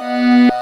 Música